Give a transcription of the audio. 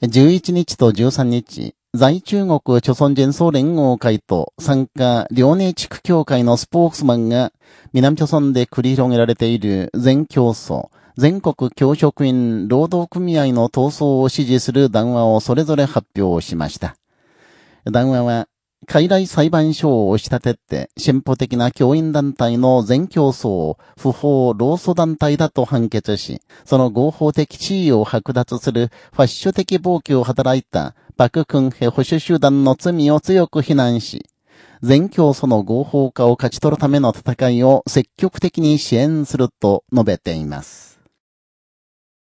11日と13日、在中国朝鮮人総連合会と参加遼寧地区協会のスポークスマンが南朝鮮で繰り広げられている全競争、全国教職員労働組合の闘争を支持する談話をそれぞれ発表しました。談話は、海外裁判所を押し立てて、進歩的な教員団体の全競争を不法労組団体だと判決し、その合法的地位を剥奪するファッショ的暴挙を働いたパククンヘ保守集団の罪を強く非難し、全競争の合法化を勝ち取るための戦いを積極的に支援すると述べています。